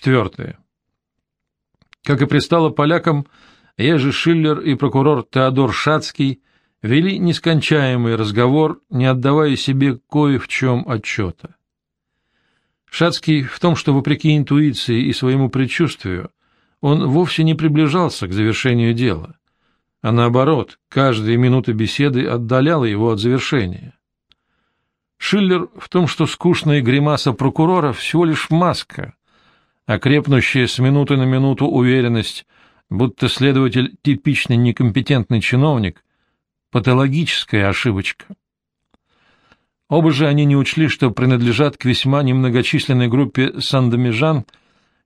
Четвертое. Как и пристало полякам, Ежи Шиллер и прокурор Теодор Шацкий вели нескончаемый разговор, не отдавая себе кое в чем отчета. Шацкий в том, что, вопреки интуиции и своему предчувствию, он вовсе не приближался к завершению дела, а наоборот, каждая минута беседы отдаляла его от завершения. Шиллер в том, что скучная гримаса прокурора всего лишь маска, а крепнущая с минуты на минуту уверенность, будто следователь типичный некомпетентный чиновник, патологическая ошибочка. Оба же они не учли, что принадлежат к весьма немногочисленной группе сандомижан,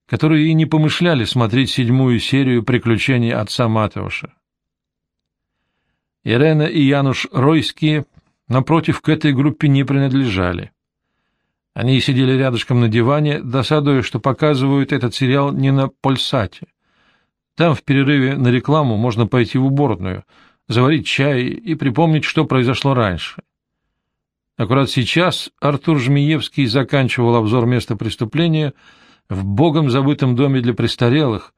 которые и не помышляли смотреть седьмую серию приключений отца Матеуша. Ирена и Януш Ройские, напротив, к этой группе не принадлежали. Они сидели рядышком на диване, досадуя, что показывают этот сериал не на Польсате. Там в перерыве на рекламу можно пойти в уборную, заварить чай и припомнить, что произошло раньше. Аккурат сейчас Артур Жмиевский заканчивал обзор места преступления в богом забытом доме для престарелых,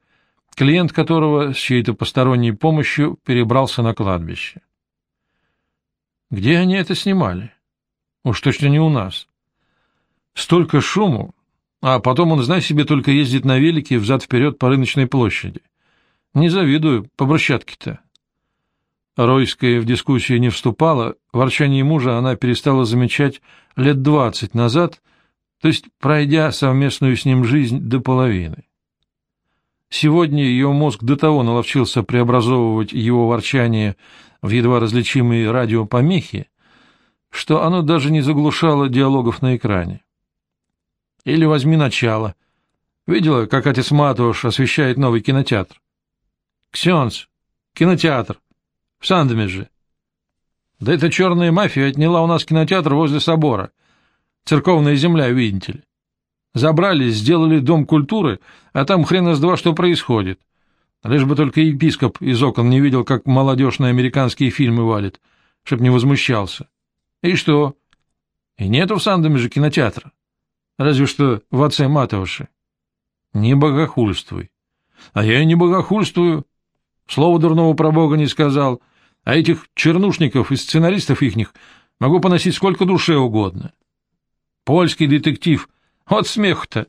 клиент которого с чьей-то посторонней помощью перебрался на кладбище. Где они это снимали? Уж точно не у нас. Столько шуму, а потом он, знай себе, только ездит на велике взад-вперед по рыночной площади. Не завидую, по брусчатке-то. Ройская в дискуссию не вступала, ворчание мужа она перестала замечать лет двадцать назад, то есть пройдя совместную с ним жизнь до половины. Сегодня ее мозг до того наловчился преобразовывать его ворчание в едва различимые радиопомехи, что оно даже не заглушало диалогов на экране. Или возьми начало. Видела, как отец Матуш освещает новый кинотеатр? Ксенс, кинотеатр. В Сандомеже. Да эта черная мафия отняла у нас кинотеатр возле собора. Церковная земля, видите ли. Забрали, сделали дом культуры, а там хрена с два что происходит. Лишь бы только епископ из окон не видел, как молодежь на американские фильмы валит, чтоб не возмущался. И что? И нету в Сандомеже кинотеатра. Разве что в отце Матовше. Не богохульствуй. А я и не богохульствую. Слова дурного про Бога не сказал, а этих чернушников и сценаристов ихних могу поносить сколько душе угодно. Польский детектив. Вот смех-то.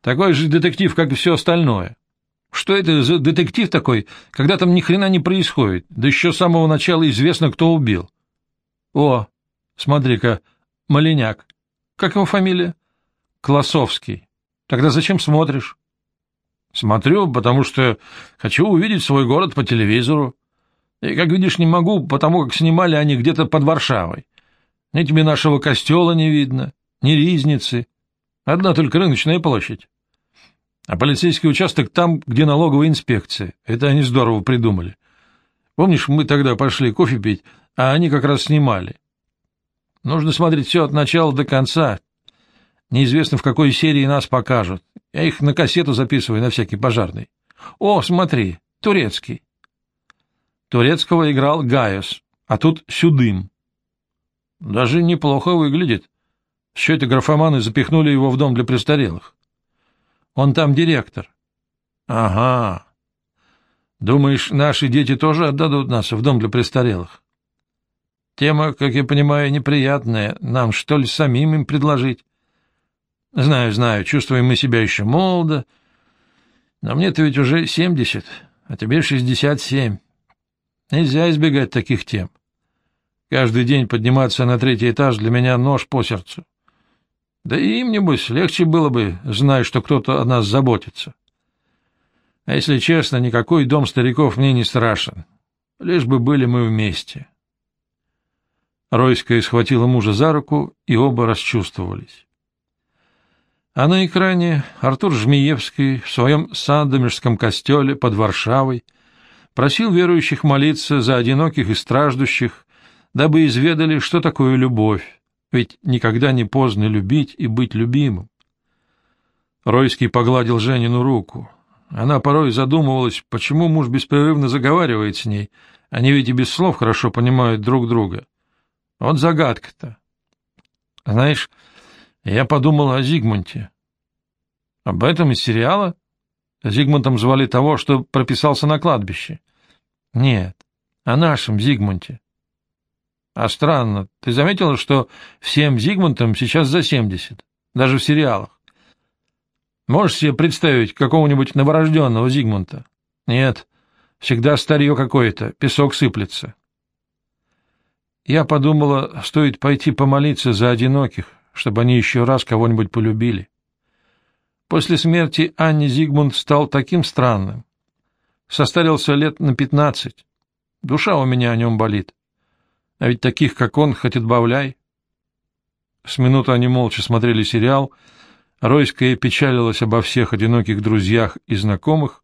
Такой же детектив, как и все остальное. Что это за детектив такой, когда там ни хрена не происходит, да еще с самого начала известно, кто убил? О, смотри-ка, Малиняк. Как его фамилия? Классовский. Тогда зачем смотришь? Смотрю, потому что хочу увидеть свой город по телевизору. И, как видишь, не могу, потому как снимали они где-то под Варшавой. Ни тебе нашего костела не видно, ни ризницы. Одна только рыночная площадь. А полицейский участок там, где налоговая инспекция. Это они здорово придумали. Помнишь, мы тогда пошли кофе пить, а они как раз снимали. Нужно смотреть все от начала до конца. Неизвестно, в какой серии нас покажут. Я их на кассету записываю на всякий пожарный. О, смотри, турецкий. Турецкого играл Гайос, а тут Сюдым. Даже неплохо выглядит. Все это графоманы запихнули его в дом для престарелых. Он там директор. Ага. Думаешь, наши дети тоже отдадут нас в дом для престарелых? Тема, как я понимаю, неприятная. Нам, что ли, самим им предложить? Знаю, знаю, чувствуем мы себя еще молодо, но мне-то ведь уже семьдесят, а тебе шестьдесят семь. Нельзя избегать таких тем. Каждый день подниматься на третий этаж для меня нож по сердцу. Да и им, небось, легче было бы, зная, что кто-то о нас заботится. А если честно, никакой дом стариков мне не страшен, лишь бы были мы вместе. Ройская схватила мужа за руку, и оба расчувствовались. А на экране Артур Жмиевский в своем Сандомирском костеле под Варшавой просил верующих молиться за одиноких и страждущих, дабы изведали, что такое любовь, ведь никогда не поздно любить и быть любимым. Ройский погладил Женину руку. Она порой задумывалась, почему муж беспрерывно заговаривает с ней, они ведь и без слов хорошо понимают друг друга. Вот загадка-то. Знаешь, я подумал о Зигмунте. Об этом из сериала? Зигмунтом звали того, что прописался на кладбище. Нет, о нашем Зигмунте. А странно, ты заметила, что всем Зигмунтам сейчас за семьдесят, даже в сериалах? Можешь себе представить какого-нибудь новорожденного Зигмунта? Нет, всегда старье какое-то, песок сыплется. Я подумала, стоит пойти помолиться за одиноких, чтобы они еще раз кого-нибудь полюбили. После смерти Анни Зигмунд стал таким странным. Состарился лет на пятнадцать. Душа у меня о нем болит. А ведь таких, как он, хоть отбавляй. С минуты они молча смотрели сериал. Ройская печалилась обо всех одиноких друзьях и знакомых,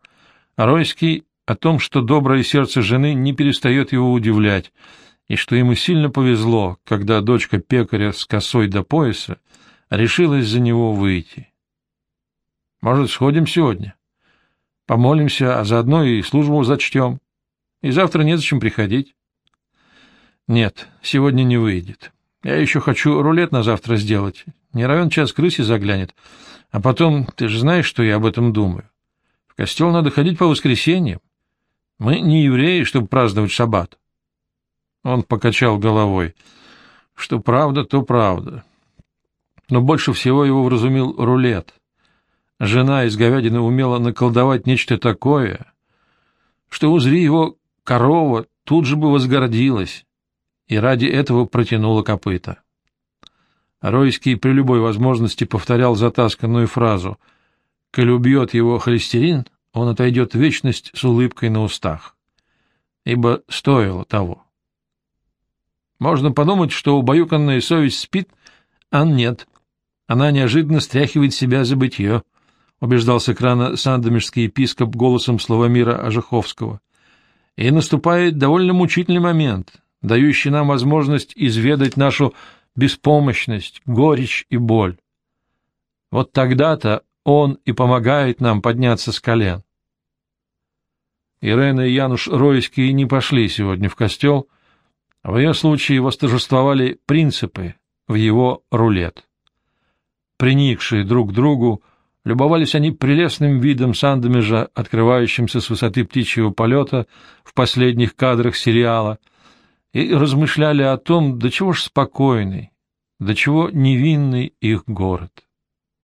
а Ройский — о том, что доброе сердце жены не перестает его удивлять, и что ему сильно повезло, когда дочка пекаря с косой до пояса решилась за него выйти. Может, сходим сегодня? Помолимся, а заодно и службу зачтем. И завтра незачем приходить. Нет, сегодня не выйдет. Я еще хочу рулет на завтра сделать. Не равен час крысе заглянет. А потом, ты же знаешь, что я об этом думаю. В костел надо ходить по воскресеньям. Мы не евреи, чтобы праздновать шаббат. Он покачал головой. Что правда, то правда. Но больше всего его вразумил рулет. Жена из говядины умела наколдовать нечто такое, что, узри его, корова тут же бы возгордилась и ради этого протянула копыта. Ройский при любой возможности повторял затасканную фразу «Коль убьет его холестерин, он отойдет в вечность с улыбкой на устах», ибо стоило того. Можно подумать, что убаюканная совесть спит, а нет. Она неожиданно стряхивает себя за бытие —— убеждал с экрана сандомирский епископ голосом Славомира Ажиховского. «И наступает довольно мучительный момент, дающий нам возможность изведать нашу беспомощность, горечь и боль. Вот тогда-то он и помогает нам подняться с колен». Ирена и Януш Ройские не пошли сегодня в костел, в ее случае восторжествовали принципы в его рулет. Приникшие друг к другу, Любовались они прелестным видом Сандомежа, открывающимся с высоты птичьего полета в последних кадрах сериала, и размышляли о том, до чего ж спокойный, до чего невинный их город.